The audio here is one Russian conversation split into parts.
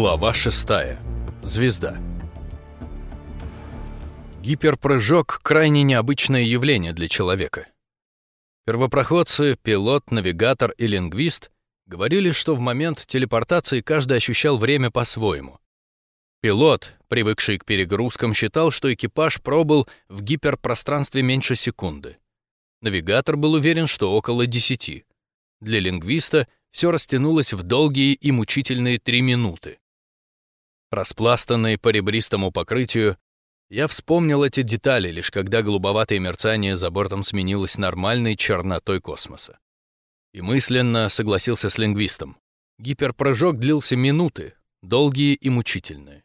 Глава 6. Звезда. Гиперпрыжок — крайне необычное явление для человека. Первопроходцы, пилот, навигатор и лингвист говорили, что в момент телепортации каждый ощущал время по-своему. Пилот, привыкший к перегрузкам, считал, что экипаж пробыл в гиперпространстве меньше секунды. Навигатор был уверен, что около десяти. Для лингвиста все растянулось в долгие и мучительные три минуты. Распластанный по ребристому покрытию, я вспомнил эти детали, лишь когда голубоватое мерцание за бортом сменилось нормальной чернотой космоса. И мысленно согласился с лингвистом. Гиперпрыжок длился минуты, долгие и мучительные.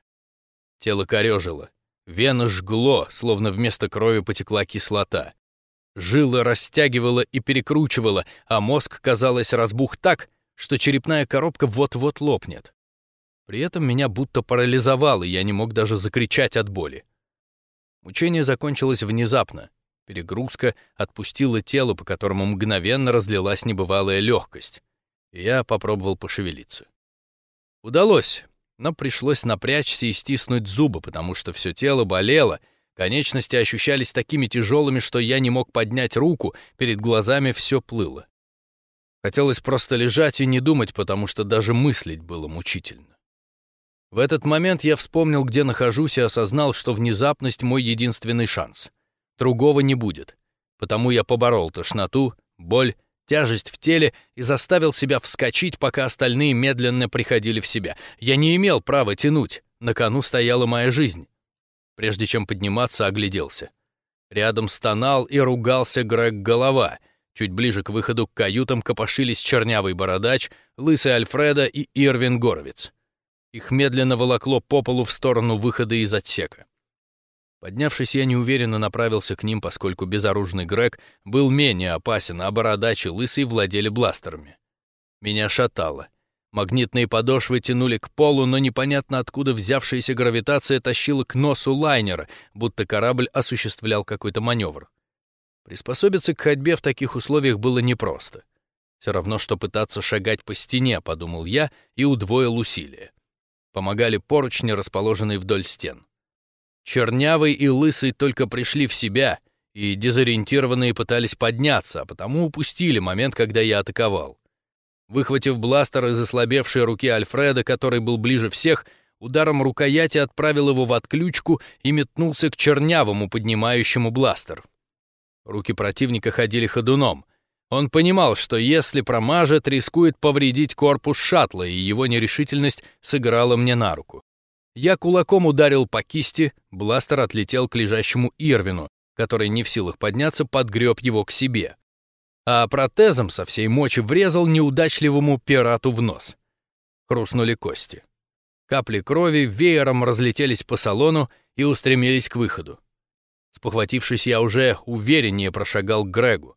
Тело корежило, вены жгло, словно вместо крови потекла кислота. Жилы растягивало и перекручивало, а мозг, казалось, разбух так, что черепная коробка вот-вот лопнет. При этом меня будто парализовало, и я не мог даже закричать от боли. Мучение закончилось внезапно. Перегрузка отпустила тело, по которому мгновенно разлилась небывалая легкость, и я попробовал пошевелиться. Удалось, но пришлось напрячься и стиснуть зубы, потому что все тело болело, конечности ощущались такими тяжелыми, что я не мог поднять руку, перед глазами все плыло. Хотелось просто лежать и не думать, потому что даже мыслить было мучительно. В этот момент я вспомнил, где нахожусь, и осознал, что внезапность — мой единственный шанс. Другого не будет. Потому я поборол тошноту, боль тяжесть в теле и заставил себя вскочить, пока остальные медленно приходили в себя. Я не имел права тянуть, на кону стояла моя жизнь. Прежде чем подниматься, огляделся. Рядом стонал и ругался Грег Голова. Чуть ближе к выходу к каютам копошились чернявый бородач, лысый Альфреда и Ирвин Горовиц. Их медленно волокло по полу в сторону выхода из отсека. Поднявшись, я неуверенно направился к ним, поскольку безоружный Грег был менее опасен, а бородачи лысый владели бластерами. Меня шатало. Магнитные подошвы тянули к полу, но непонятно откуда взявшаяся гравитация тащила к носу лайнера, будто корабль осуществлял какой-то маневр. Приспособиться к ходьбе в таких условиях было непросто. Все равно, что пытаться шагать по стене, подумал я и удвоил усилия. Помогали поручни, расположенные вдоль стен. Чернявый и Лысый только пришли в себя, и дезориентированные пытались подняться, а потому упустили момент, когда я атаковал. Выхватив бластер из ослабевшей руки Альфреда, который был ближе всех, ударом рукояти отправил его в отключку и метнулся к чернявому, поднимающему бластер. Руки противника ходили ходуном. Он понимал, что если промажет, рискует повредить корпус шаттла, и его нерешительность сыграла мне на руку. Я кулаком ударил по кисти, бластер отлетел к лежащему Ирвину, который не в силах подняться, подгреб его к себе. А протезом со всей мочи врезал неудачливому пирату в нос. Хрустнули кости. Капли крови веером разлетелись по салону и устремились к выходу. Спохватившись, я уже увереннее прошагал к Грегу.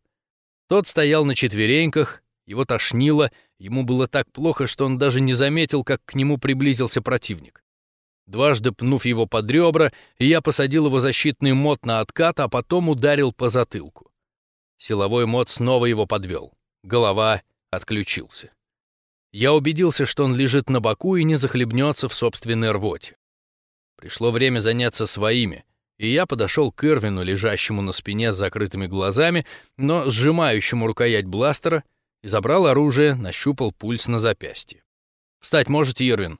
Тот стоял на четвереньках, его тошнило, ему было так плохо, что он даже не заметил, как к нему приблизился противник. Дважды пнув его под ребра, я посадил его защитный мод на откат, а потом ударил по затылку. Силовой мод снова его подвел. Голова отключился. Я убедился, что он лежит на боку и не захлебнется в собственной рвоте. Пришло время заняться своими, и я подошел к Ирвину, лежащему на спине с закрытыми глазами, но сжимающему рукоять бластера, и забрал оружие, нащупал пульс на запястье. «Встать можете, Ирвин?»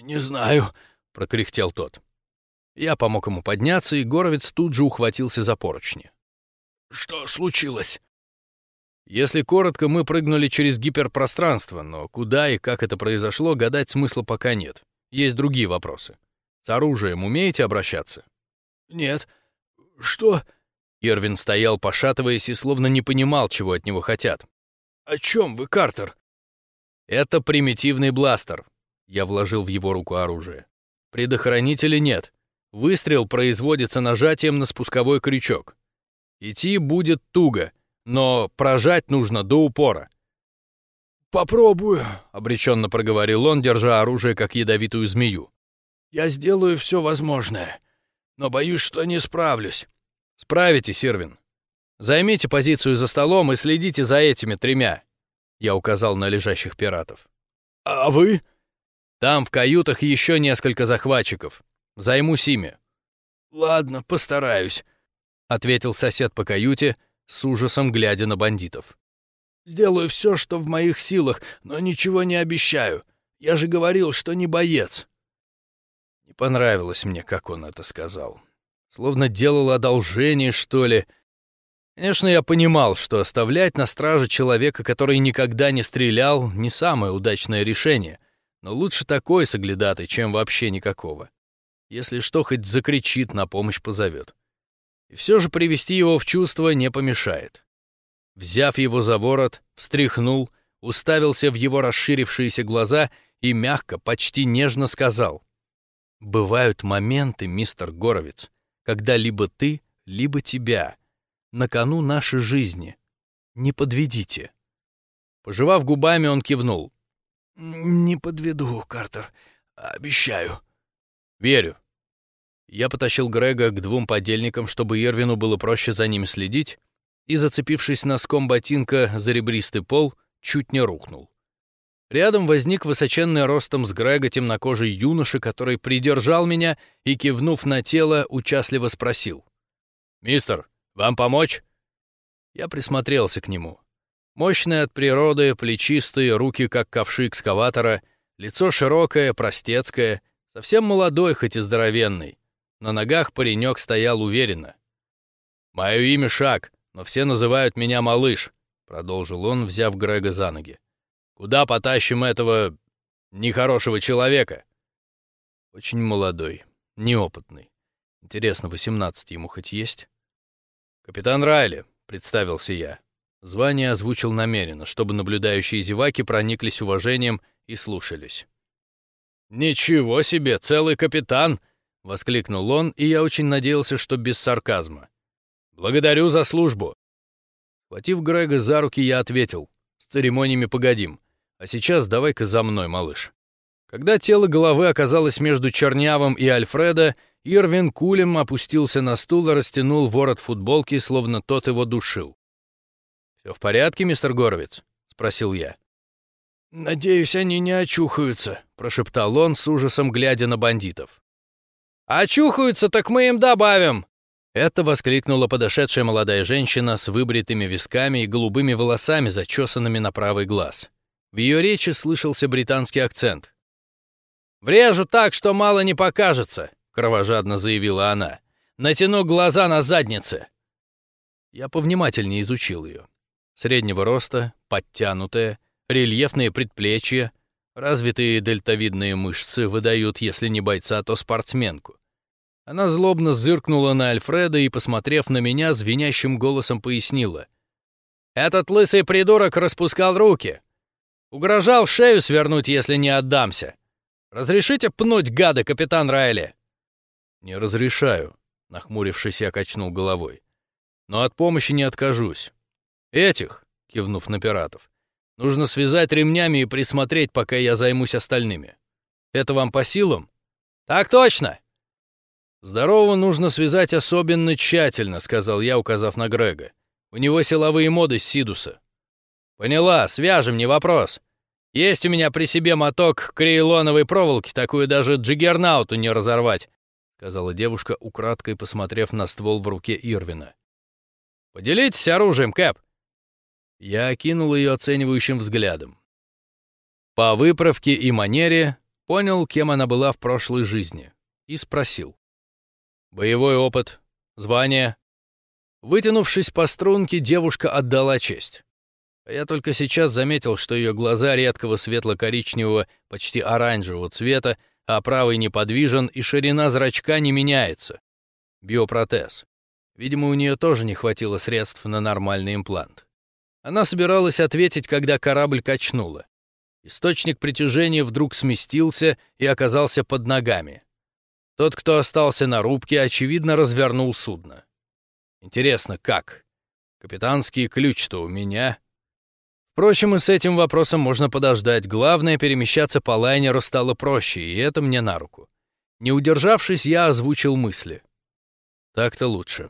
«Не знаю», — прокряхтел тот. Я помог ему подняться, и Горовец тут же ухватился за поручни. «Что случилось?» Если коротко, мы прыгнули через гиперпространство, но куда и как это произошло, гадать смысла пока нет. Есть другие вопросы. С оружием умеете обращаться? Нет. Что? Ирвин стоял, пошатываясь, и словно не понимал, чего от него хотят. О чем вы, Картер? Это примитивный бластер. Я вложил в его руку оружие. Предохранителя нет. Выстрел производится нажатием на спусковой крючок. Идти будет туго, но прожать нужно до упора. «Попробую», — обреченно проговорил он, держа оружие как ядовитую змею. «Я сделаю все возможное, но боюсь, что не справлюсь». «Справитесь, Ирвин. Займите позицию за столом и следите за этими тремя», — я указал на лежащих пиратов. «А вы?» Там в каютах еще несколько захватчиков. Займусь ими». «Ладно, постараюсь», — ответил сосед по каюте, с ужасом глядя на бандитов. «Сделаю все, что в моих силах, но ничего не обещаю. Я же говорил, что не боец». Понравилось мне, как он это сказал. Словно делал одолжение, что ли. Конечно, я понимал, что оставлять на страже человека, который никогда не стрелял, не самое удачное решение. Но лучше такой соглядатый, чем вообще никакого. Если что, хоть закричит, на помощь позовет. И все же привести его в чувство не помешает. Взяв его за ворот, встряхнул, уставился в его расширившиеся глаза и мягко, почти нежно сказал. «Бывают моменты, мистер Горовец, когда либо ты, либо тебя. На кону нашей жизни. Не подведите». Пожевав губами, он кивнул. «Не подведу, Картер. Обещаю». «Верю». Я потащил Грега к двум подельникам, чтобы Ервину было проще за ним следить, и, зацепившись носком ботинка за ребристый пол, чуть не рухнул. Рядом возник высоченный ростом с Грега темнокожий юноша, который придержал меня и, кивнув на тело, участливо спросил. «Мистер, вам помочь?» Я присмотрелся к нему. Мощные от природы, плечистые, руки как ковши экскаватора, лицо широкое, простецкое, совсем молодой, хоть и здоровенный. На ногах паренек стоял уверенно. «Мое имя Шак, но все называют меня Малыш», — продолжил он, взяв Грега за ноги. «Куда потащим этого нехорошего человека?» Очень молодой, неопытный. Интересно, восемнадцать ему хоть есть? «Капитан Райли», — представился я. Звание озвучил намеренно, чтобы наблюдающие зеваки прониклись уважением и слушались. «Ничего себе, целый капитан!» — воскликнул он, и я очень надеялся, что без сарказма. «Благодарю за службу!» Схватив Грега за руки, я ответил. «С церемониями погодим. А сейчас давай-ка за мной, малыш». Когда тело головы оказалось между Чернявым и Альфреда, Ирвин кулем опустился на стул и растянул ворот футболки, словно тот его душил. «Все в порядке, мистер Горовец?» — спросил я. «Надеюсь, они не очухаются», — прошептал он с ужасом, глядя на бандитов. «Очухаются, так мы им добавим!» Это воскликнула подошедшая молодая женщина с выбритыми висками и голубыми волосами, зачесанными на правый глаз. В ее речи слышался британский акцент. «Врежу так, что мало не покажется», — кровожадно заявила она. «Натяну глаза на заднице». Я повнимательнее изучил ее среднего роста, подтянутая, рельефные предплечья, развитые дельтовидные мышцы выдают, если не бойца, то спортсменку. Она злобно зыркнула на Альфреда и, посмотрев на меня, звенящим голосом пояснила. «Этот лысый придурок распускал руки. Угрожал шею свернуть, если не отдамся. Разрешите пнуть гада, капитан Райли?» «Не разрешаю», — нахмурившись, я качнул головой. «Но от помощи не откажусь. «Этих», — кивнув на пиратов, — «нужно связать ремнями и присмотреть, пока я займусь остальными. Это вам по силам?» «Так точно!» «Здорового нужно связать особенно тщательно», — сказал я, указав на Грега. «У него силовые моды с Сидуса». «Поняла, свяжем, не вопрос. Есть у меня при себе моток крейлоновой проволоки, такую даже джиггернауту не разорвать», — сказала девушка, украдкой посмотрев на ствол в руке Ирвина. «Поделитесь оружием, Кэп. Я окинул ее оценивающим взглядом. По выправке и манере понял, кем она была в прошлой жизни, и спросил. «Боевой опыт? Звание?» Вытянувшись по струнке, девушка отдала честь. Я только сейчас заметил, что ее глаза редкого светло-коричневого, почти оранжевого цвета, а правый неподвижен, и ширина зрачка не меняется. Биопротез. Видимо, у нее тоже не хватило средств на нормальный имплант. Она собиралась ответить, когда корабль качнуло. Источник притяжения вдруг сместился и оказался под ногами. Тот, кто остался на рубке, очевидно, развернул судно. Интересно, как? Капитанский ключ-то у меня. Впрочем, и с этим вопросом можно подождать. Главное, перемещаться по лайнеру стало проще, и это мне на руку. Не удержавшись, я озвучил мысли. Так-то лучше.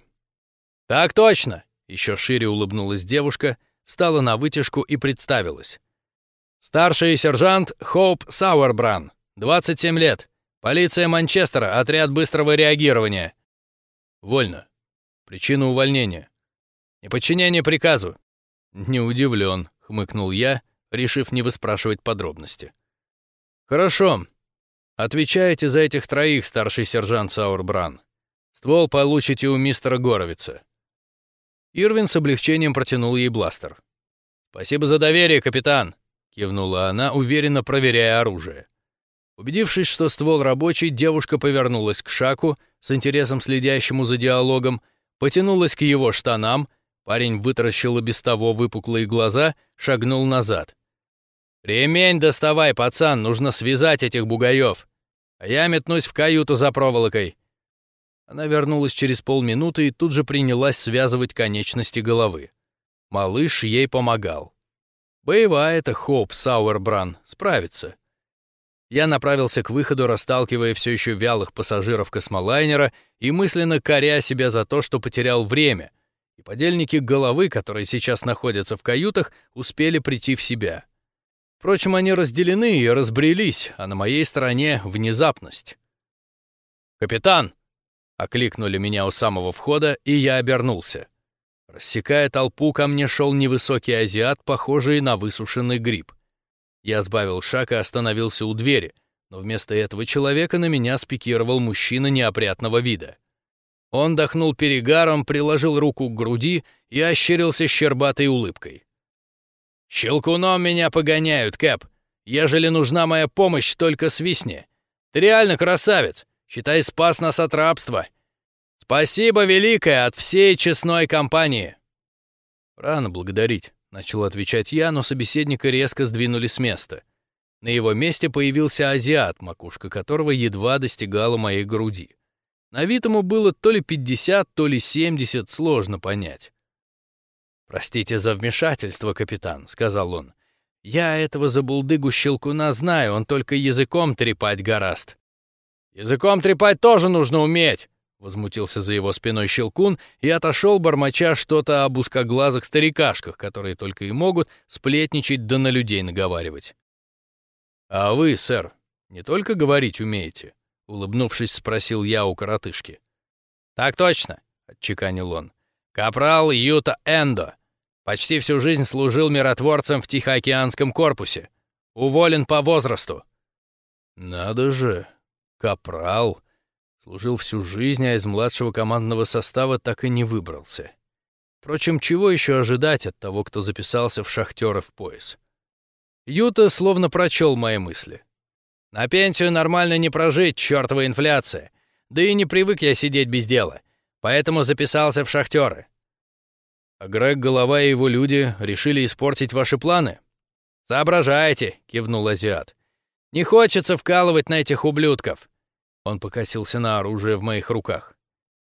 «Так точно!» — еще шире улыбнулась девушка, встала на вытяжку и представилась. «Старший сержант Хоуп Сауэрбран, 27 лет. Полиция Манчестера, отряд быстрого реагирования». «Вольно. Причина увольнения. Неподчинение приказу». «Не удивлен», — хмыкнул я, решив не выспрашивать подробности. «Хорошо. Отвечаете за этих троих, старший сержант Саурбран. Ствол получите у мистера Горовица». Ирвин с облегчением протянул ей бластер. «Спасибо за доверие, капитан», — кивнула она, уверенно проверяя оружие. Убедившись, что ствол рабочий, девушка повернулась к Шаку, с интересом следящему за диалогом, потянулась к его штанам, парень вытаращил и без того выпуклые глаза, шагнул назад. «Ремень доставай, пацан, нужно связать этих бугаев, а я метнусь в каюту за проволокой». Она вернулась через полминуты и тут же принялась связывать конечности головы. Малыш ей помогал. Боевая это Хоуп Сауэрбран, справится. Я направился к выходу, расталкивая все еще вялых пассажиров космолайнера и мысленно коря себя за то, что потерял время, подельники головы, которые сейчас находятся в каютах, успели прийти в себя. Впрочем, они разделены и разбрелись, а на моей стороне — внезапность. «Капитан!» — окликнули меня у самого входа, и я обернулся. Рассекая толпу, ко мне шел невысокий азиат, похожий на высушенный гриб. Я сбавил шаг и остановился у двери, но вместо этого человека на меня спикировал мужчина неопрятного вида. Он дохнул перегаром, приложил руку к груди и ощерился щербатой улыбкой. «Щелкуном меня погоняют, Кэп. Ежели нужна моя помощь, только свистни. Ты реально красавец. Считай, спас нас от рабства. «Спасибо великое от всей честной компании!» «Рано благодарить», — начал отвечать я, но собеседника резко сдвинули с места. На его месте появился азиат, макушка которого едва достигала моей груди. На вид ему было то ли 50, то ли 70, сложно понять. «Простите за вмешательство, капитан», — сказал он. «Я этого забулдыгу-щелкуна знаю, он только языком трепать гораст». «Языком трепать тоже нужно уметь!» Возмутился за его спиной Щелкун и отошел, бормоча что-то об узкоглазых старикашках, которые только и могут сплетничать да на людей наговаривать. «А вы, сэр, не только говорить умеете?» — улыбнувшись, спросил я у коротышки. «Так точно», — отчеканил он. «Капрал Юта Эндо. Почти всю жизнь служил миротворцем в Тихоокеанском корпусе. Уволен по возрасту». «Надо же, капрал», Служил всю жизнь, а из младшего командного состава так и не выбрался. Впрочем, чего еще ожидать от того, кто записался в шахтера в пояс? Юта словно прочел мои мысли. «На пенсию нормально не прожить, чертова инфляция. Да и не привык я сидеть без дела. Поэтому записался в шахтеры». «А Грег, голова и его люди решили испортить ваши планы?» «Соображайте», — кивнул азиат. «Не хочется вкалывать на этих ублюдков. Он покосился на оружие в моих руках.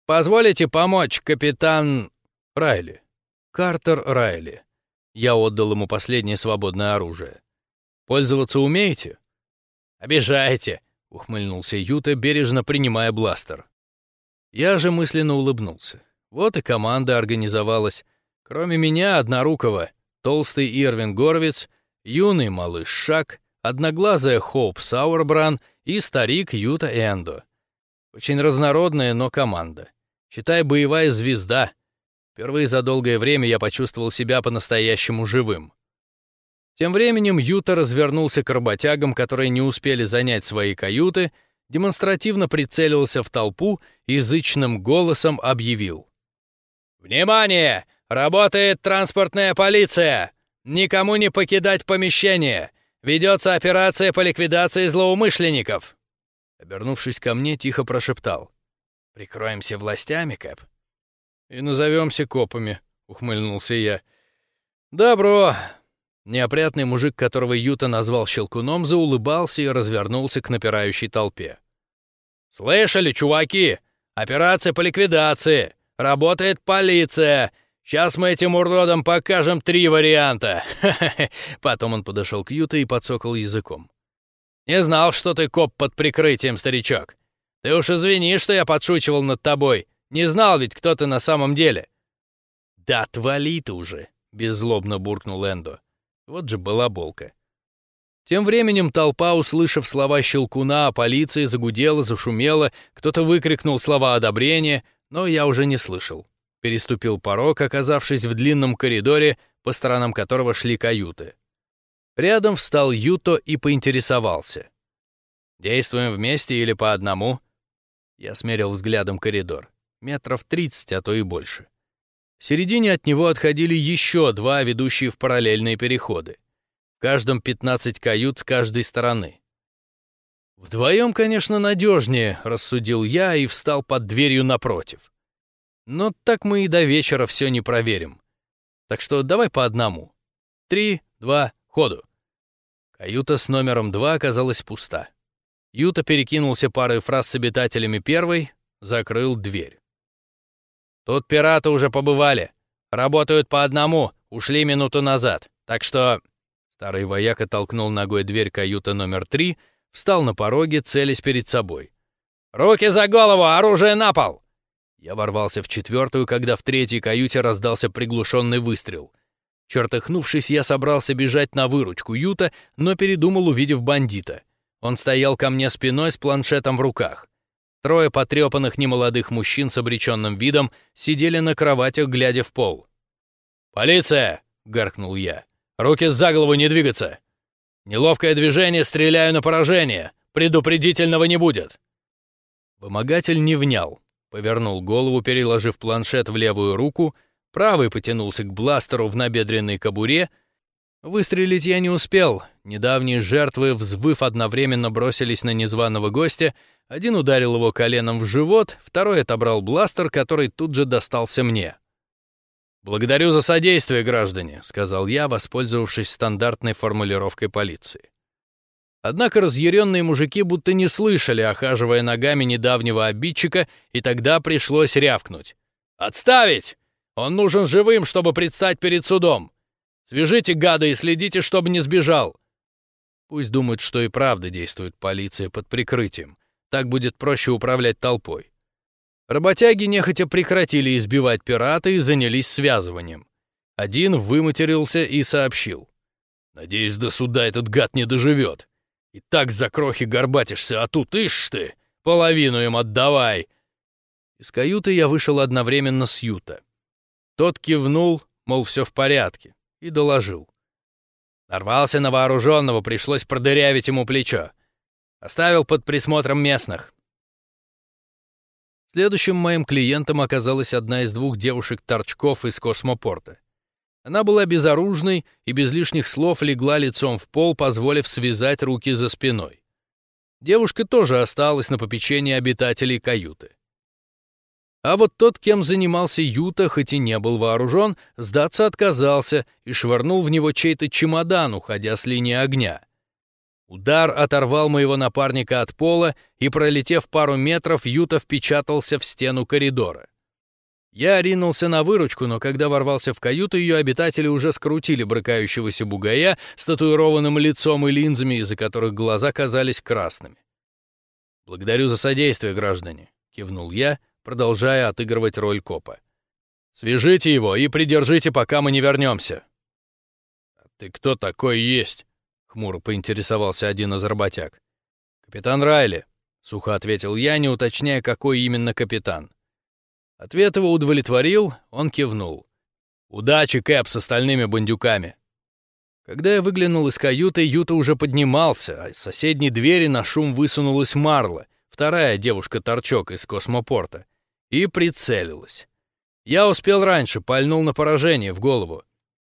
«Позволите помочь, капитан Райли?» «Картер Райли». Я отдал ему последнее свободное оружие. «Пользоваться умеете?» «Обижаете», — ухмыльнулся Юта, бережно принимая бластер. Я же мысленно улыбнулся. Вот и команда организовалась. Кроме меня, однорукого, толстый Ирвин Горвиц, юный малыш Шак, одноглазая Хоуп Сауэрбран и старик Юта Эндо. Очень разнородная, но команда. Считай, боевая звезда. Впервые за долгое время я почувствовал себя по-настоящему живым. Тем временем Юта развернулся к работягам, которые не успели занять свои каюты, демонстративно прицелился в толпу и зычным голосом объявил. «Внимание! Работает транспортная полиция! Никому не покидать помещение! Ведется операция по ликвидации злоумышленников!» Обернувшись ко мне, тихо прошептал. «Прикроемся властями, Кэп?» «И назовемся копами», — ухмыльнулся я. «Добро!» Неопрятный мужик, которого Юта назвал щелкуном, заулыбался и развернулся к напирающей толпе. «Слышали, чуваки? Операция по ликвидации! Работает полиция! Сейчас мы этим уродам покажем три варианта. Потом он подошел к Юте и подсокал языком. Не знал, что ты коп под прикрытием, старичок. Ты уж извини, что я подшучивал над тобой. Не знал ведь, кто ты на самом деле. Да отвали ты уже, беззлобно буркнул Эндо. Вот же балаболка. Тем временем толпа, услышав слова Щелкуна полиции, загудела, зашумела, кто-то выкрикнул слова одобрения, но я уже не слышал. Переступил порог, оказавшись в длинном коридоре, по сторонам которого шли каюты. Рядом встал Юто и поинтересовался. «Действуем вместе или по одному?» Я смерил взглядом коридор. Метров тридцать, а то и больше. В середине от него отходили еще два, ведущие в параллельные переходы. В каждом 15 кают с каждой стороны. «Вдвоем, конечно, надежнее», — рассудил я и встал под дверью напротив. «Но так мы и до вечера все не проверим. Так что давай по одному. Три, два, ходу». Каюта с номером два оказалась пуста. Юта перекинулся парой фраз с обитателями первой, закрыл дверь. Тут пираты уже побывали. Работают по одному, ушли минуту назад. Так что...» Старый вояка толкнул ногой дверь каюты номер три, встал на пороге, целясь перед собой. «Руки за голову, оружие на пол!» Я ворвался в четвертую, когда в третьей каюте раздался приглушенный выстрел. Чертыхнувшись, я собрался бежать на выручку Юта, но передумал, увидев бандита. Он стоял ко мне спиной с планшетом в руках. Трое потрепанных немолодых мужчин с обреченным видом сидели на кроватях, глядя в пол. «Полиция!» — гаркнул я. «Руки за голову не двигаться! Неловкое движение, стреляю на поражение! Предупредительного не будет!» Вымогатель не внял. Повернул голову, переложив планшет в левую руку, правый потянулся к бластеру в набедренной кобуре. Выстрелить я не успел. Недавние жертвы, взвыв одновременно, бросились на незваного гостя — один ударил его коленом в живот, второй отобрал бластер, который тут же достался мне. «Благодарю за содействие, граждане», — сказал я, воспользовавшись стандартной формулировкой полиции. Однако разъяренные мужики будто не слышали, охаживая ногами недавнего обидчика, и тогда пришлось рявкнуть. «Отставить! Он нужен живым, чтобы предстать перед судом! Свяжите гада и следите, чтобы не сбежал!» Пусть думают, что и правда действует полиция под прикрытием. Так будет проще управлять толпой. Работяги нехотя прекратили избивать пирата и занялись связыванием. Один выматерился и сообщил. «Надеюсь, до суда этот гад не доживет. И так за крохи горбатишься, а тут, ишь ты, половину им отдавай!» Из каюты я вышел одновременно с Юта. Тот кивнул, мол, все в порядке, и доложил. Нарвался на вооруженного, пришлось продырявить ему плечо. Оставил под присмотром местных. Следующим моим клиентом оказалась одна из двух девушек-торчков из космопорта. Она была безоружной и без лишних слов легла лицом в пол, позволив связать руки за спиной. Девушка тоже осталась на попечении обитателей каюты. А вот тот, кем занимался Юта, хоть и не был вооружен, сдаться отказался и швырнул в него чей-то чемодан, уходя с линии огня. Удар оторвал моего напарника от пола, и, пролетев пару метров, Юта впечатался в стену коридора. Я ринулся на выручку, но когда ворвался в каюту, ее обитатели уже скрутили брыкающегося бугая с татуированным лицом и линзами, из-за которых глаза казались красными. «Благодарю за содействие, граждане», — кивнул я, продолжая отыгрывать роль копа. «Свяжите его и придержите, пока мы не вернемся». «А ты кто такой есть?» — хмуро поинтересовался один из работяг. «Капитан Райли», — сухо ответил я, не уточняя, какой именно капитан. Ответ его удовлетворил, он кивнул. «Удачи, Кэп, с остальными бандюками!» Когда я выглянул из каюты, Юта уже поднимался, а из соседней двери на шум высунулась Марла, вторая девушка-торчок из космопорта, и прицелилась. Я успел раньше, пальнул на поражение в голову.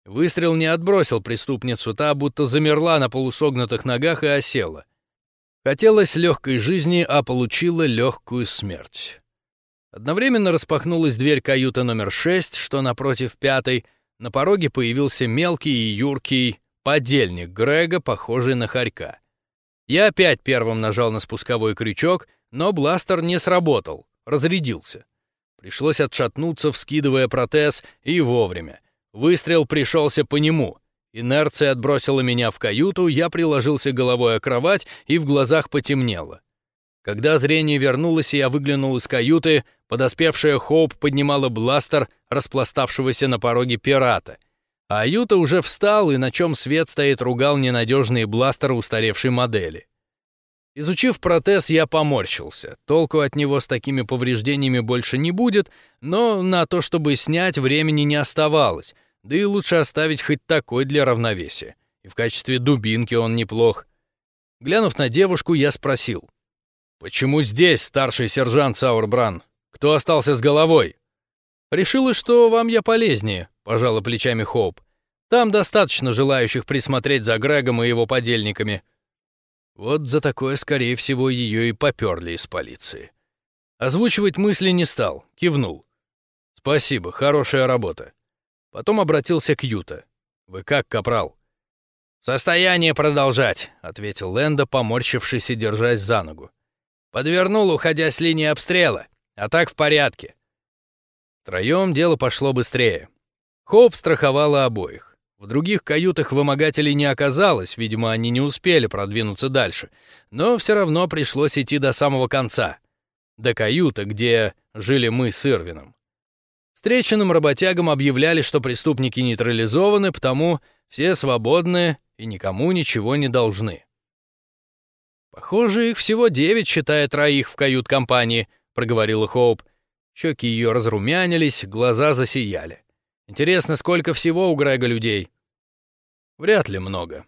Выстрел не отбросил преступницу, та будто замерла на полусогнутых ногах и осела. Хотелось легкой жизни, а получила легкую смерть. Одновременно распахнулась дверь каюты номер шесть, что напротив пятой. На пороге появился мелкий и юркий подельник Грега, похожий на хорька. Я опять первым нажал на спусковой крючок, но бластер не сработал, разрядился. Пришлось отшатнуться, вскидывая протез, и вовремя. Выстрел пришелся по нему. Инерция отбросила меня в каюту, я приложился головой о кровать, и в глазах потемнело. Когда зрение вернулось, я выглянул из каюты, подоспевшая Хоуп поднимала бластер распластавшегося на пороге пирата. А Юта уже встал и на чем свет стоит ругал ненадежные бластеры устаревшей модели. Изучив протез, я поморщился. Толку от него с такими повреждениями больше не будет, но на то, чтобы снять, времени не оставалось, да и лучше оставить хоть такой для равновесия. И в качестве дубинки он неплох. Глянув на девушку, я спросил. «Почему здесь, старший сержант Саурбран? Кто остался с головой?» «Решила, что вам я полезнее», — пожала плечами Хоуп. «Там достаточно желающих присмотреть за Грегом и его подельниками». Вот за такое, скорее всего, ее и поперли из полиции. Озвучивать мысли не стал, кивнул. «Спасибо, хорошая работа». Потом обратился к Юта. «Вы как, капрал?» «Состояние продолжать», — ответил Лэнда, поморщившись и держась за ногу. «Подвернул, уходя с линии обстрела, а так в порядке. Втроем дело пошло быстрее. Хоуп страховала обоих. В других каютах вымогателей не оказалось, видимо, они не успели продвинуться дальше, но все равно пришлось идти до самого конца, до каюты, где жили мы с Ирвином. Встреченным работягам объявляли, что преступники нейтрализованы, потому все свободны и никому ничего не должны. «Похоже, их всего девять, считая троих в кают-компании», — проговорила Хоуп. Щеки ее разрумянились, глаза засияли. Интересно, сколько всего у Грега людей? Вряд ли много.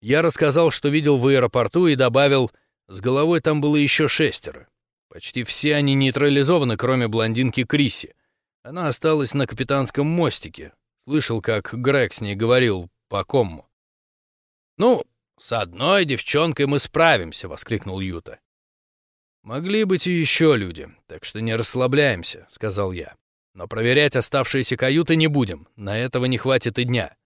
Я рассказал, что видел в аэропорту и добавил, с головой там было еще шестеро. Почти все они нейтрализованы, кроме блондинки Криси. Она осталась на капитанском мостике. Слышал, как Грег с ней говорил по кому. «Ну, с одной девчонкой мы справимся», — воскликнул Юта. «Могли быть и еще люди, так что не расслабляемся», — сказал я. «Но проверять оставшиеся каюты не будем, на этого не хватит и дня».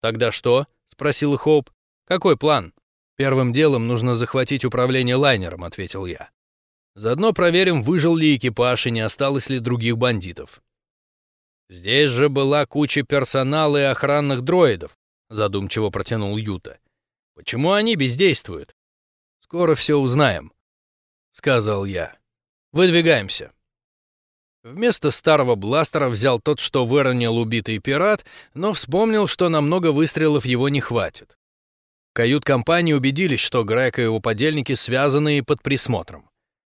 «Тогда что?» — спросил Хоуп. «Какой план?» «Первым делом нужно захватить управление лайнером», — ответил я. «Заодно проверим, выжил ли экипаж и не осталось ли других бандитов». «Здесь же была куча персонала и охранных дроидов», — задумчиво протянул Юта. «Почему они бездействуют?» «Скоро все узнаем», — сказал я. «Выдвигаемся». Вместо старого бластера взял тот, что выронил убитый пират, но вспомнил, что на много выстрелов его не хватит. Кают-компании убедились, что Грег и его подельники связаны и под присмотром.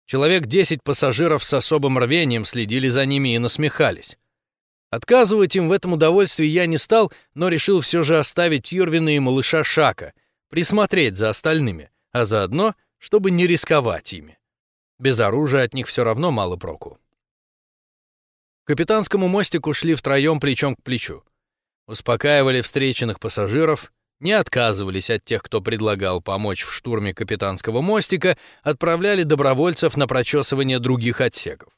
Человек 10 пассажиров с особым рвением следили за ними и насмехались. Отказывать им в этом удовольствии я не стал, но решил все же оставить Юрвина и малыша Шака, присмотреть за остальными, а заодно, чтобы не рисковать ими. Без оружия от них все равно мало проку. Капитанскому мостику шли втроем плечом к плечу. Успокаивали встреченных пассажиров, не отказывались от тех, кто предлагал помочь в штурме капитанского мостика, отправляли добровольцев на прочесывание других отсеков.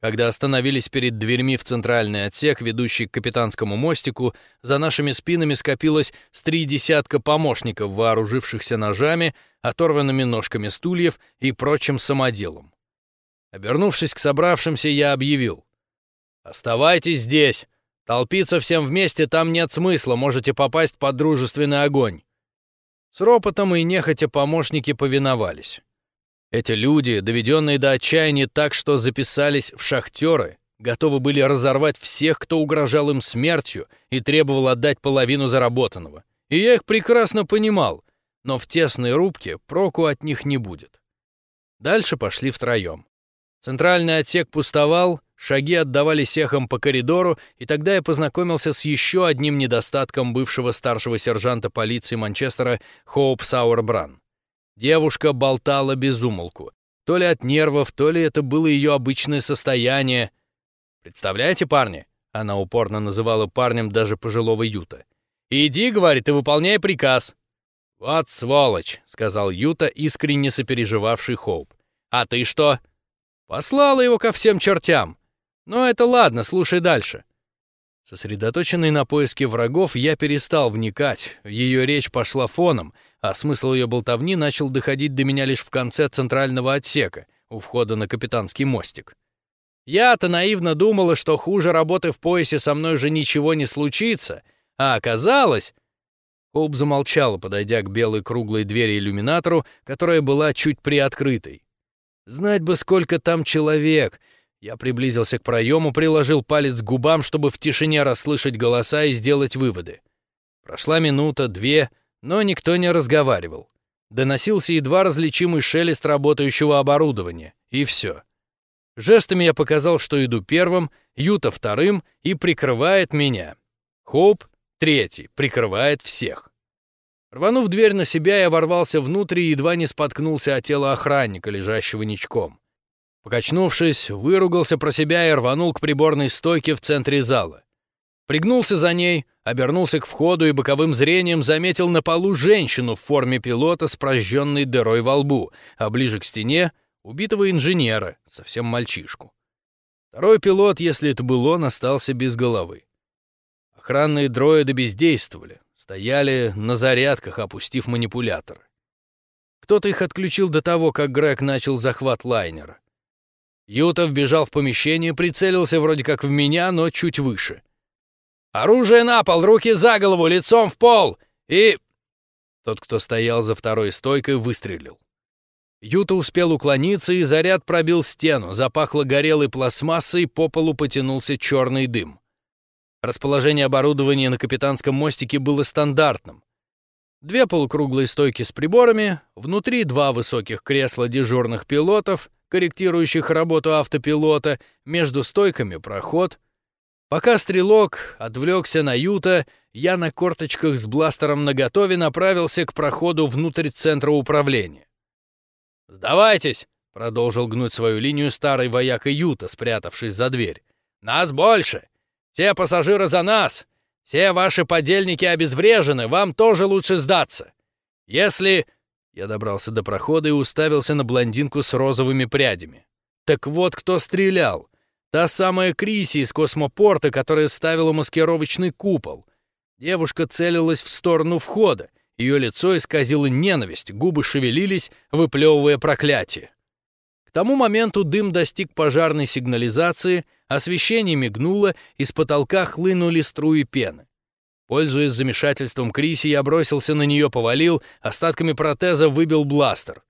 Когда остановились перед дверьми в центральный отсек, ведущий к капитанскому мостику, за нашими спинами скопилось с три десятка помощников, вооружившихся ножами, оторванными ножками стульев и прочим самоделом. Обернувшись к собравшимся, я объявил. «Оставайтесь здесь. Толпиться всем вместе там нет смысла, можете попасть под дружественный огонь». С ропотом и нехотя помощники повиновались. Эти люди, доведенные до отчаяния так, что записались в шахтеры, готовы были разорвать всех, кто угрожал им смертью и требовал отдать половину заработанного. И я их прекрасно понимал, но в тесной рубке проку от них не будет. Дальше пошли втроем. Центральный отсек пустовал, шаги отдавались эхом по коридору, и тогда я познакомился с еще одним недостатком бывшего старшего сержанта полиции Манчестера Хоуп Сауэрбран. Девушка болтала без умолку. То ли от нервов, то ли это было ее обычное состояние. «Представляете, парни?» — она упорно называла парнем даже пожилого Юта. «Иди, — говорит, — и выполняй приказ». «Вот сволочь», — сказал Юта, искренне сопереживавший Хоуп. «А ты что?» «Послала его ко всем чертям». «Ну это ладно, слушай дальше». Сосредоточенный на поиске врагов, я перестал вникать, ее речь пошла фоном, а смысл ее болтовни начал доходить до меня лишь в конце центрального отсека, у входа на капитанский мостик. Я-то наивно думала, что хуже работы в поясе со мной уже ничего не случится, а оказалось... Хоуп замолчала, подойдя к белой круглой двери иллюминатору, которая была чуть приоткрытой. Знать бы, сколько там человек. Я приблизился к проему, приложил палец к губам, чтобы в тишине расслышать голоса и сделать выводы. Прошла минута, две, но никто не разговаривал. Доносился едва различимый шелест работающего оборудования, и все. Жестами я показал, что иду первым, Юта вторым и прикрывает меня. Хоуп третий, прикрывает всех. Рванув дверь на себя, я ворвался внутрь и едва не споткнулся о тело охранника, лежащего ничком. Покачнувшись, выругался про себя и рванул к приборной стойке в центре зала. Пригнулся за ней, обернулся к входу и боковым зрением заметил на полу женщину в форме пилота с прожженной дырой во лбу, а ближе к стене — убитого инженера, совсем мальчишку. Второй пилот, если это был он, остался без головы. Охранные дроиды бездействовали, стояли на зарядках, опустив манипуляторы. Кто-то их отключил до того, как Грег начал захват лайнера. Ютов бежал в помещение, прицелился вроде как в меня, но чуть выше. «Оружие на пол, руки за голову, лицом в пол! И...» Тот, кто стоял за второй стойкой, выстрелил. Юта успел уклониться, и заряд пробил стену, запахло горелой пластмассой, по полу потянулся черный дым. Расположение оборудования на капитанском мостике было стандартным. Две полукруглые стойки с приборами, внутри два высоких кресла дежурных пилотов, корректирующих работу автопилота, между стойками проход. Пока стрелок отвлекся на Юта, я на корточках с бластером наготове направился к проходу внутрь центра управления. «Сдавайтесь!» — продолжил гнуть свою линию старый вояка Юта, спрятавшись за дверь. «Нас больше! Все пассажиры за нас! Все ваши подельники обезврежены, вам тоже лучше сдаться! Если...» Я добрался до прохода и уставился на блондинку с розовыми прядями. «Так вот кто стрелял! Та самая Криси из космопорта, которая ставила маскировочный купол. Девушка целилась в сторону входа, ее лицо исказило ненависть, губы шевелились, выплевывая проклятие. К тому моменту дым достиг пожарной сигнализации, освещение мигнуло, из потолка хлынули струи пены. Пользуясь замешательством Криси, я бросился на нее, повалил, остатками протеза выбил бластер.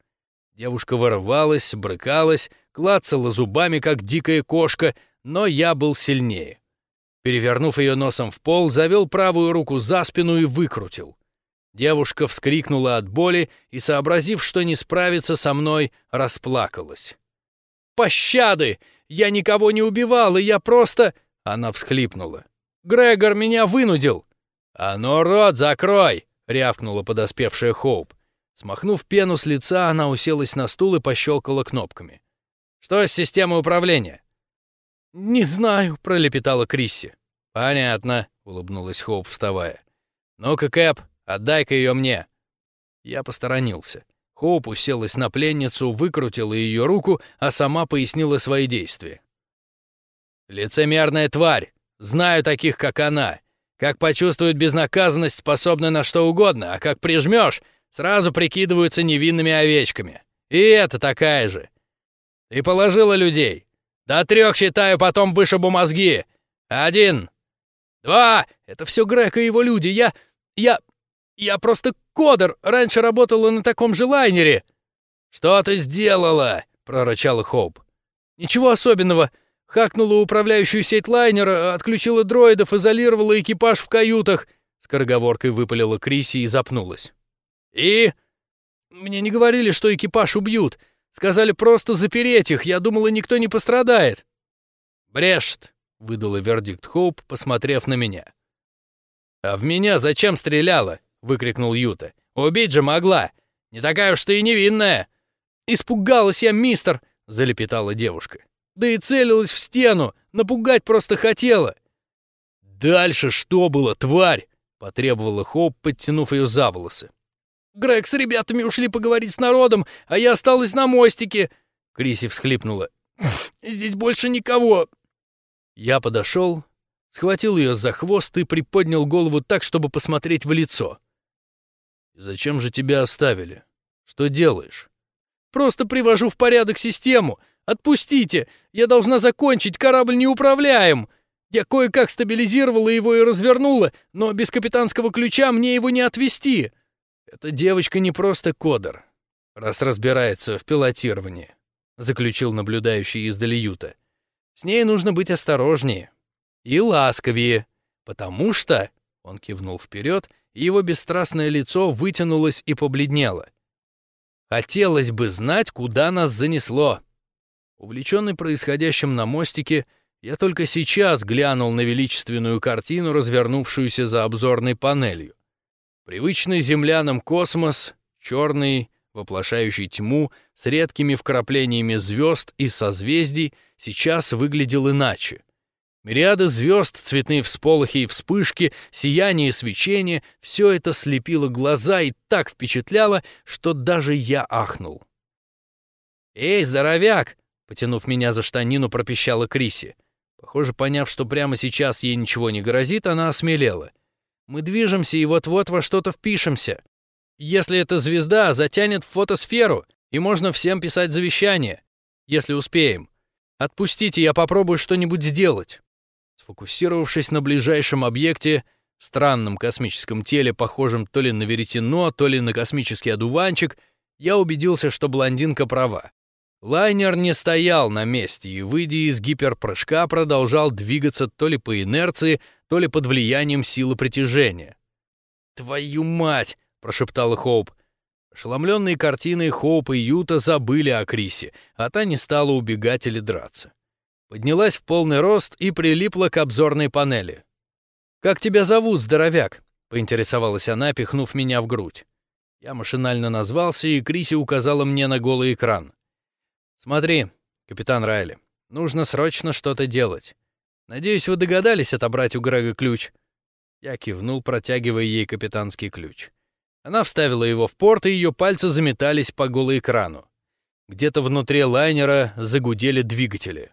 Девушка вырывалась, брыкалась, клацала зубами, как дикая кошка, но я был сильнее. Перевернув ее носом в пол, завел правую руку за спину и выкрутил. Девушка вскрикнула от боли и, сообразив, что не справится со мной, расплакалась. «Пощады! Я никого не убивал, и я просто...» Она всхлипнула. «Грегор меня вынудил!» «А ну, рот закрой!» — рявкнула подоспевшая Хоуп. Смахнув пену с лица, она уселась на стул и пощелкала кнопками. «Что с системой управления?» «Не знаю», — пролепетала Крисси. «Понятно», — улыбнулась Хоуп, вставая. «Ну-ка, Кэп, Отдай-ка ее мне!» Я посторонился. Хоуп уселась на пленницу, выкрутила ее руку, а сама пояснила свои действия. «Лицемерная тварь! Знаю таких, как она. Как почувствуют безнаказанность, способны на что угодно, а как прижмешь, сразу прикидываются невинными овечками. И это такая же. Ты положила людей. До трех, считаю, потом вышибу мозги. Один. Два. Это все Грег и его люди. Я... я... Я просто кодер, раньше работала на таком же лайнере». «Что ты сделала?» — прорычал Хоуп. «Ничего особенного. Хакнула управляющую сеть лайнера, отключила дроидов, изолировала экипаж в каютах». Скороговоркой выпалила Криси и запнулась. «И?» «Мне не говорили, что экипаж убьют. Сказали просто запереть их. Я думала, никто не пострадает». «Брешет», — выдала вердикт Хоуп, посмотрев на меня. «А в меня зачем стреляла?» — выкрикнул Юта. «Убить же могла! Не такая уж ты и невинная!» «Испугалась я, мистер!» — залепетала девушка. «Да и целилась в стену! Напугать просто хотела!» «Дальше что было, тварь?» — потребовала Хоуп, подтянув ее за волосы. «Грег с ребятами ушли поговорить с народом, а я осталась на мостике!» Криси всхлипнула. «Здесь больше никого!» Я подошел, схватил ее за хвост и приподнял голову так, чтобы посмотреть в лицо. «Зачем же тебя оставили? Что делаешь?» «Просто привожу в порядок систему. Отпустите! Я должна закончить, корабль неуправляем!» Я кое-как стабилизировала его и развернула, но без капитанского ключа мне его не отвести. Эта девочка не просто кодер, раз разбирается в пилотировании, заключил наблюдающий издали Юта. С ней нужно быть осторожнее и ласковее, потому что, он кивнул вперед, и его бесстрастное лицо вытянулось и побледнело. Хотелось бы знать, куда нас занесло. Увлеченный происходящим на мостике, я только сейчас глянул на величественную картину, развернувшуюся за обзорной панелью. Привычный землянам космос, черный, воплощающий тьму, с редкими вкраплениями звезд и созвездий, сейчас выглядел иначе. Мириады звезд, цветные всполохи и вспышки, сияние и свечение — все это слепило глаза и так впечатляло, что даже я ахнул. «Эй, здоровяк!» — потянув меня за штанину, пропищала Криси. Похоже, поняв, что прямо сейчас ей ничего не грозит, она осмелела. «Мы движемся и вот-вот во что-то впишемся. Если эта звезда затянет в фотосферу, и можно всем писать завещание, если успеем. Отпустите, я попробую что-нибудь сделать». Сфокусировавшись на ближайшем объекте, странном космическом теле, похожем то ли на веретено, то ли на космический одуванчик, я убедился, что блондинка права. Лайнер не стоял на месте и, выйдя из гиперпрыжка, продолжал двигаться то ли по инерции, то ли под влиянием силы притяжения. «Твою мать!» — прошептала Хоуп. Ошеломленные картиной Хоуп и Юта забыли о Крисе, а та не стала убегать или драться. Поднялась в полный рост и прилипла к обзорной панели. «Как тебя зовут, здоровяк?» — поинтересовалась она, пихнув меня в грудь. Я машинально назвался, и Криси указала мне на голый экран. «Смотри, капитан Райли, нужно срочно что-то делать. Надеюсь, вы догадались отобрать у Грега ключ?» Я кивнул, протягивая ей капитанский ключ. Она вставила его в порт, и ее пальцы заметались по голой экрану. Где-то внутри лайнера загудели двигатели.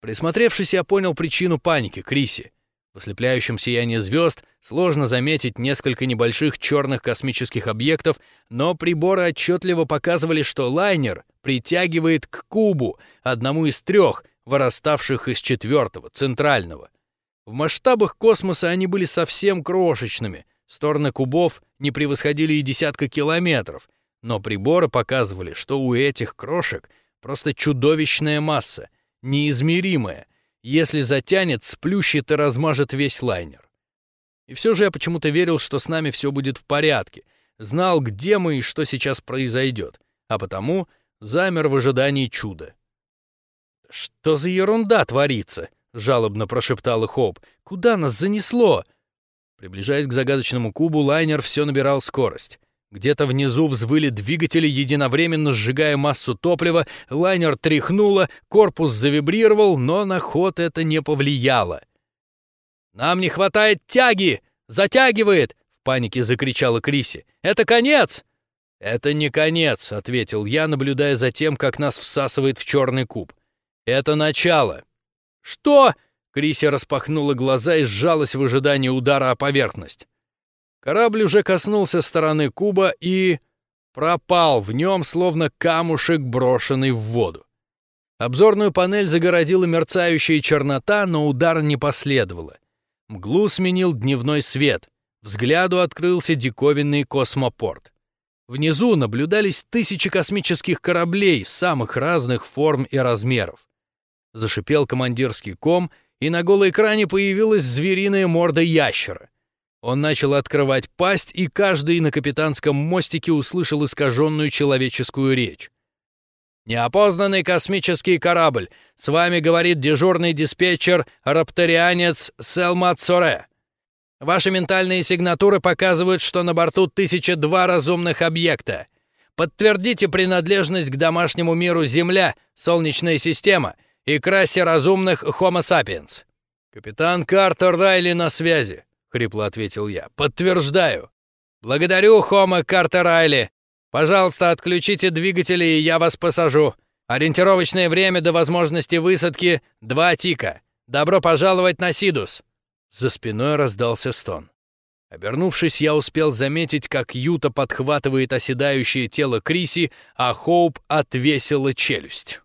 Присмотревшись, я понял причину паники Криси. В ослепляющем сиянии звезд сложно заметить несколько небольших черных космических объектов, но приборы отчетливо показывали, что лайнер притягивает к кубу, одному из трех, выраставших из четвертого, центрального. В масштабах космоса они были совсем крошечными, стороны кубов не превосходили и десятка километров, но приборы показывали, что у этих крошек просто чудовищная масса, неизмеримая — если затянет, сплющит и размажет весь лайнер. И все же я почему-то верил, что с нами все будет в порядке, знал, где мы и что сейчас произойдет, а потому замер в ожидании чуда. «Что за ерунда творится?» — жалобно прошептал Хоп. «Куда нас занесло?» Приближаясь к загадочному кубу, лайнер все набирал скорость. Где-то внизу взвыли двигатели, единовременно сжигая массу топлива, лайнер тряхнуло, корпус завибрировал, но на ход это не повлияло. «Нам не хватает тяги! Затягивает!» — в панике закричала Криси. «Это конец!» «Это не конец», — ответил я, наблюдая за тем, как нас всасывает в черный куб. «Это начало». «Что?» — Криси распахнула глаза и сжалась в ожидании удара о поверхность. Корабль уже коснулся стороны куба и... пропал в нем, словно камушек, брошенный в воду. Обзорную панель загородила мерцающая чернота, но удар не последовало. Мглу сменил дневной свет. Взгляду открылся диковинный космопорт. Внизу наблюдались тысячи космических кораблей самых разных форм и размеров. Зашипел командирский ком, и на голой экране появилась звериная морда ящера. Он начал открывать пасть, и каждый на капитанском мостике услышал искаженную человеческую речь. «Неопознанный космический корабль! С вами говорит дежурный диспетчер, рапторианец Селмат Соре. Ваши ментальные сигнатуры показывают, что на борту 1002 разумных объекта. Подтвердите принадлежность к домашнему миру Земля, Солнечная система и к расе разумных Homo sapiens. Капитан Картер Райли на связи хрипло ответил я. Подтверждаю. Благодарю, Хома Картерайли. Пожалуйста, отключите двигатели, и я вас посажу. Ориентировочное время до возможности высадки — два тика. Добро пожаловать на Сидус. За спиной раздался стон. Обернувшись, я успел заметить, как Юта подхватывает оседающее тело Криси, а Хоуп отвесила челюсть.